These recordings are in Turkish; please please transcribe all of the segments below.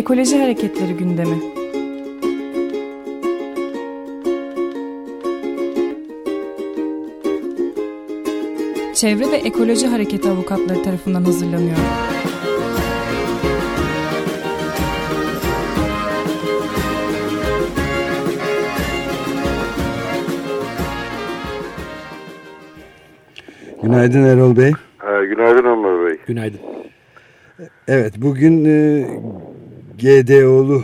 Ekoloji Hareketleri gündemi. Çevre ve Ekoloji Hareketi avukatları tarafından hazırlanıyor. Günaydın Erol Bey. Günaydın Ömer Bey. Günaydın. Evet bugün e, GDO'lu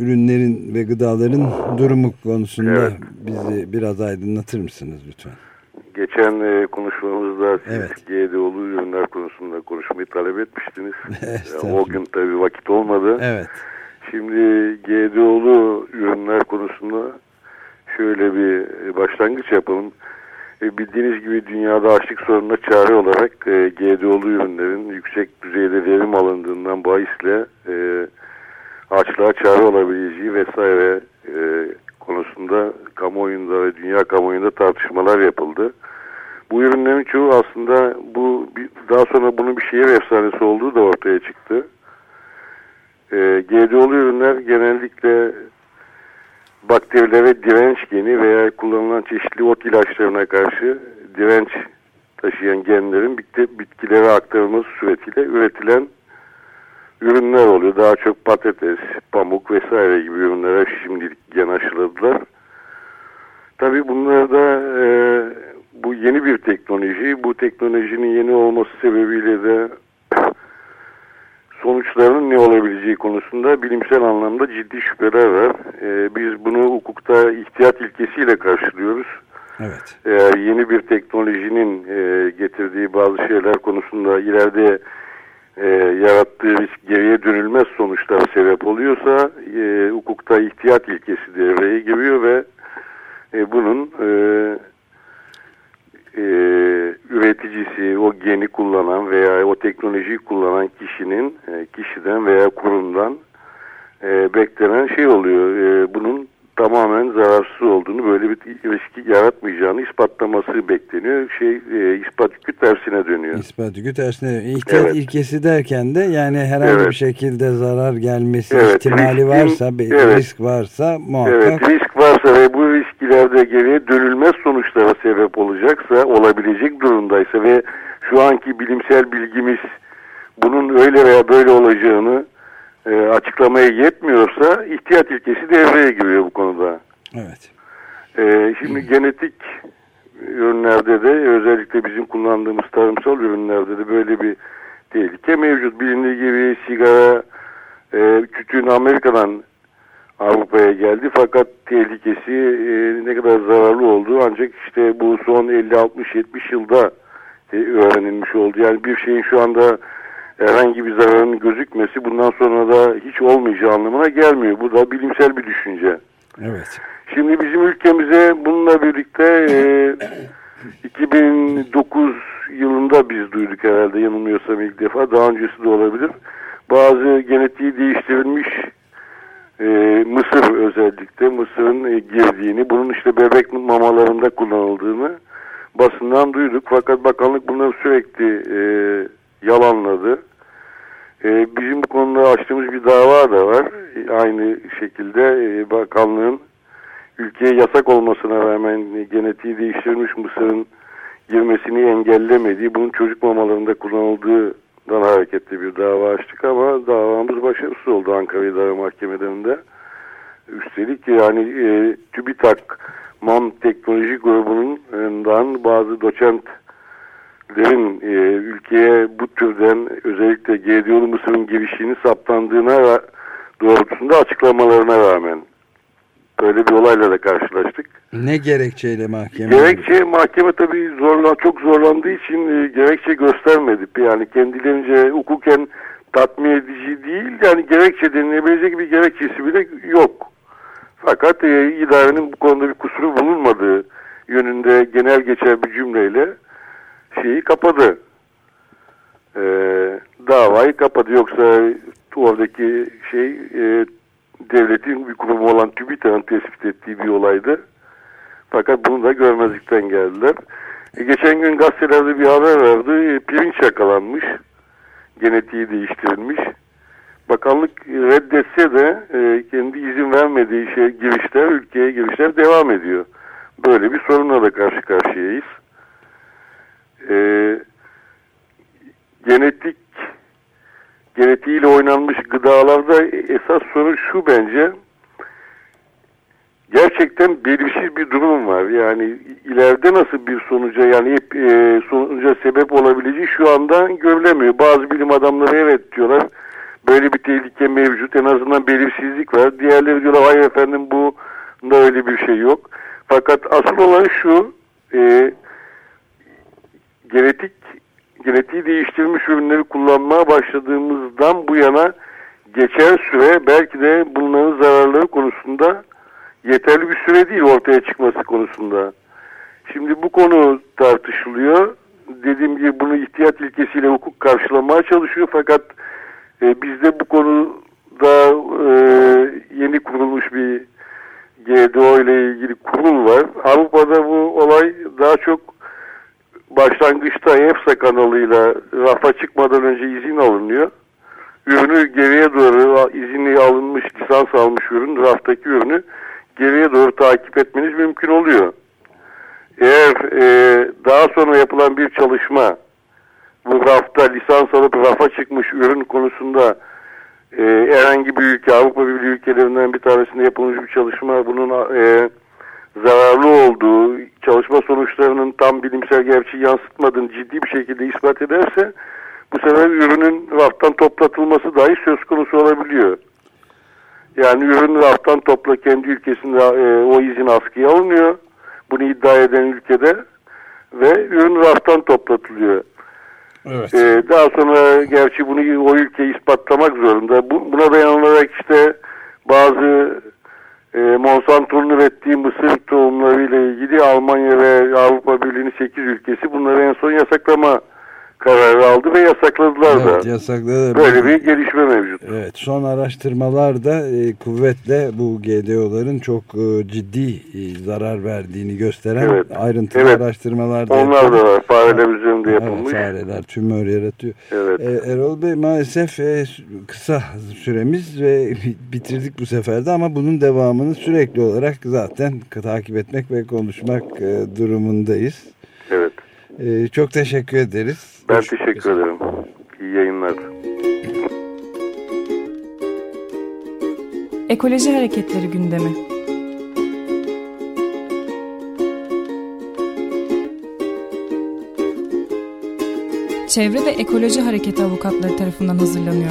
ürünlerin ve gıdaların durumu konusunda Evet. bizi biraz aydınlatır mısınız lütfen? Geçen e, konuşmamızda siz Evet. GDO'lu ürünler konusunda konuşmayı talep etmiştiniz. O gün tabii vakit olmadı. Evet. Şimdi GDO'lu ürünler konusunda şöyle bir e, başlangıç yapalım. E, bildiğiniz gibi dünyada açlık sorununa çare olarak e, GDO'lu ürünlerin yüksek düzeyde verim alındığından bahisle e, açlığa çare olabileceği vesaire e, konusunda kamuoyunda ve dünya kamuoyunda tartışmalar yapıldı. Bu ürünlerin çoğu aslında bu daha sonra bunun bir şehir efsanesi olduğu da ortaya çıktı. E, GDO'lu ürünler genellikle bakterilere direnç geni veya kullanılan çeşitli ot ilaçlarına karşı direnç taşıyan genlerin bitki, bitkilere aktarılması suretiyle üretilen ürünler oluyor. Daha çok patates, pamuk vesaire gibi ürünlere şimdilik gen aşıladılar. Tabii bunlar da e, bu yeni bir teknoloji. Bu teknolojinin yeni olması sebebiyle de sonuçlarının ne olabileceği konusunda bilimsel anlamda ciddi şüpheler var. E, biz bunu hukukta ihtiyat ilkesiyle karşılıyoruz. Evet. Eğer yeni bir teknolojinin e, getirdiği bazı şeyler konusunda ileride e, yarattığı risk geriye dönülmez sonuçlara sebep oluyorsa e, hukukta ihtiyat ilkesi devreye giriyor ve e, bunun e, e, üreticisi, o geni kullanan veya o teknolojiyi kullanan kişinin, e, kişiden veya kurumdan e, beklenen şey oluyor. Bunun tamamen zararsız olduğunu, böyle bir riski yaratmayacağını ispatlaması bekleniyor. Şey e, ispat yükü tersine dönüyor. İspat yükü tersine. İhtiyat Evet. ilkesi derken de yani herhangi Evet. bir şekilde zarar gelmesi Evet, ihtimali riskin- varsa, evet. risk varsa muhakkak Evet, risk varsa ve bu risk ileride geriye dönülmez sonuçlara sebep olacaksa, olabilecek durumdaysa ve şu anki bilimsel bilgimiz bunun öyle veya böyle olacağını e, açıklamaya yetmiyorsa ihtiyat ilkesi devreye giriyor bu konuda. evet. Ee, şimdi genetik ürünlerde de özellikle bizim kullandığımız tarımsal ürünlerde de böyle bir tehlike mevcut. Bilindiği gibi sigara, e, tütün Amerika'dan Avrupa'ya geldi fakat tehlikesi e, ne kadar zararlı olduğu ancak işte bu son 50-60-70 yılda e, öğrenilmiş oldu. Yani bir şeyin şu anda herhangi bir zararının gözükmesi bundan sonra da hiç olmayacağı anlamına gelmiyor. Bu da bilimsel bir düşünce. Evet. Şimdi bizim ülkemize bununla birlikte e, 2009 yılında biz duyduk herhalde yanılmıyorsam ilk defa. Daha öncesi de olabilir. Bazı genetiği değiştirilmiş e, mısır özellikle mısırın e, girdiğini, bunun işte bebek mamalarında kullanıldığını basından duyduk. Fakat bakanlık bunları sürekli e, yalanladı. E, bizim bu konuda açtığımız bir dava da var. E, aynı şekilde e, bakanlığın ülkeye yasak olmasına rağmen e, genetiği değiştirilmiş mısırın girmesini engellemediği, bunun çocuk mamalarında kullanıldığından hareketli bir dava açtık ama davamız başarısız oldu Ankara İdare Mahkemelerinde. Üstelik yani e, TÜBİTAK MAM Teknoloji Grubu'ndan bazı doçentlerin e, ülkeye bu türden özellikle GDO'lu mısırın girişini saptandığına doğrultusunda açıklamalarına rağmen böyle bir olayla da karşılaştık. Ne gerekçeyle mahkeme? Gerekçe mahkeme tabii zorla, çok zorlandığı için e, gerekçe göstermedi. Yani kendilerince hukuken tatmin edici değil. Yani gerekçe denilebilecek bir gerekçesi bile yok. Fakat e, idarenin bu konuda bir kusuru bulunmadığı yönünde genel geçer bir cümleyle şeyi kapadı. E, davayı kapadı. Yoksa oradaki şey e, devletin bir kurumu olan TÜBİTAK'ın tespit ettiği bir olaydı. Fakat bunu da görmezlikten geldiler. E, geçen gün gazetelerde bir haber vardı. E, pirinç yakalanmış. Genetiği değiştirilmiş. bakanlık reddetse de e, kendi izin vermediği şey girişler, ülkeye girişler devam ediyor. Böyle bir sorunla da karşı karşıyayız. E, genetik genetiğiyle oynanmış gıdalarda esas sorun şu bence gerçekten belirsiz bir durum var. Yani ileride nasıl bir sonuca yani hep e, sonuca sebep olabileceği şu anda görülemiyor. Bazı bilim adamları evet diyorlar. Böyle bir tehlike mevcut. En azından belirsizlik var. Diğerleri diyorlar hayır efendim bu da öyle bir şey yok. Fakat asıl olan şu e, genetik genetiği değiştirilmiş ürünleri kullanmaya başladığımızdan bu yana geçen süre belki de bunların zararları konusunda yeterli bir süre değil ortaya çıkması konusunda. Şimdi bu konu tartışılıyor. Dediğim gibi bunu ihtiyat ilkesiyle hukuk karşılamaya çalışıyor fakat e, bizde bu konuda e, yeni kurulmuş bir GDO ile ilgili kurul var. Avrupa'da bu olay daha çok başlangıçta EFSA kanalıyla rafa çıkmadan önce izin alınıyor. Ürünü geriye doğru izinli alınmış, lisans almış ürün, raftaki ürünü geriye doğru takip etmeniz mümkün oluyor. Eğer e, daha sonra yapılan bir çalışma bu rafta lisans alıp rafa çıkmış ürün konusunda e, herhangi bir ülke Avrupa Birliği ülkelerinden bir tanesinde yapılmış bir çalışma bunun e, zararlı olduğu çalışma sonuçlarının tam bilimsel gerçeği yansıtmadığını ciddi bir şekilde ispat ederse bu sefer ürünün raftan toplatılması dahi söz konusu olabiliyor. Yani ürün raftan topla kendi ülkesinde e, o izin askıya alınıyor. Bunu iddia eden ülkede ve ürün raftan toplatılıyor. Evet. Ee, daha sonra gerçi bunu o ülke ispatlamak zorunda. Bu, buna dayanılarak işte bazı e, Monsanto'nun ürettiği mısır tohumlarıyla ilgili Almanya ve Avrupa Birliği'nin 8 ülkesi bunları en son yasaklama kararı aldı ve yasakladılar Evet, da. yasakladı. Böyle bir gelişme mevcut. Evet, son araştırmalar da e, kuvvetle bu GDO'ların çok e, ciddi e, zarar verdiğini gösteren Evet. ayrıntılı Evet. araştırmalar da Onlar yapılmış. da var. Fareler üzerinde yapılmış. Evet, fareler tümör yaratıyor. Evet. E, Erol Bey maalesef e, kısa süremiz ve bitirdik bu seferde ama bunun devamını sürekli olarak zaten takip etmek ve konuşmak e, durumundayız. Evet. E, çok teşekkür ederiz. Ben teşekkür ederim. İyi yayınlar. Ekoloji Hareketleri gündemi. Çevre ve Ekoloji Hareketi avukatları tarafından hazırlanıyor.